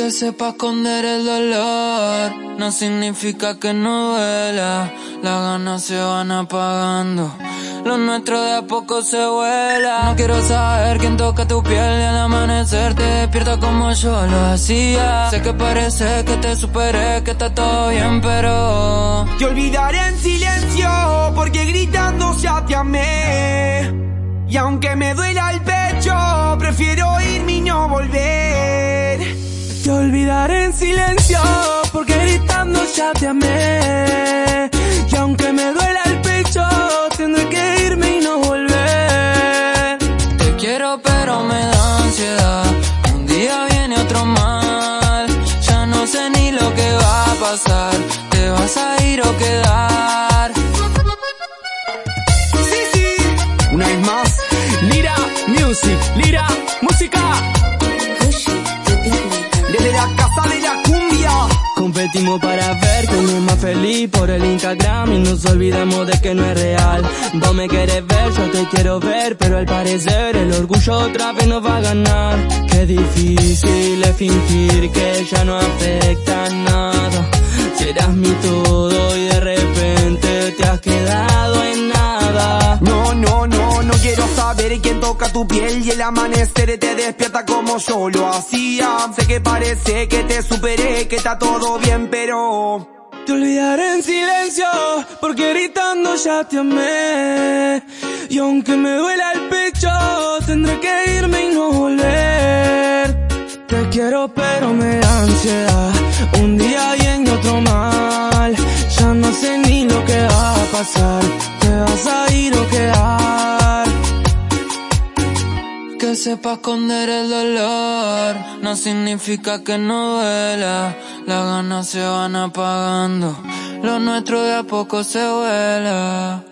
Que sepa esconder el dolor no significa que no duela. Las ganas se van apagando. Lo nuestro de a poco se vuela. No quiero saber quién toca tu piel y al amanecer te despierta como yo lo hacía. Sé que parece que te superé, que está todo bien, pero. Te olvidaré en silencio porque gritando ya te amé. Y aunque me duela el pecho, prefiero Te olvidaré en silencio porque gritando ya te amé. Y aunque me duela el pecho, tendré que irme y no volver. Te quiero pero me da ansiedad. Un día viene otro mal. Ya no sé ni lo que va a pasar. Te vas a ir o quedar. Sí, sí, Una vez más, Lira Music, Lira Música. Competimos para ver quién es más feliz por el Instagram y nos olvidamos de que no es real. Vos me querés ver, yo te quiero ver, pero al parecer el orgullo otra vez nos va a ganar. Qué difícil es fingir que ya no afecta nada. Si eras mi todo saber quién toca tu piel y el amanecer te despierta como yo lo hacía. Sé que parece que te superé, que está todo bien, pero... Te olvidaré en silencio, porque gritando ya te amé. Y aunque me duela el pecho, tendré que irme y no volver. Te quiero pero me da ansiedad, un día y otro mal. Sepa esconder el dolor no significa que no duela. Las ganas se van apagando. Lo nuestro de a poco se vuela.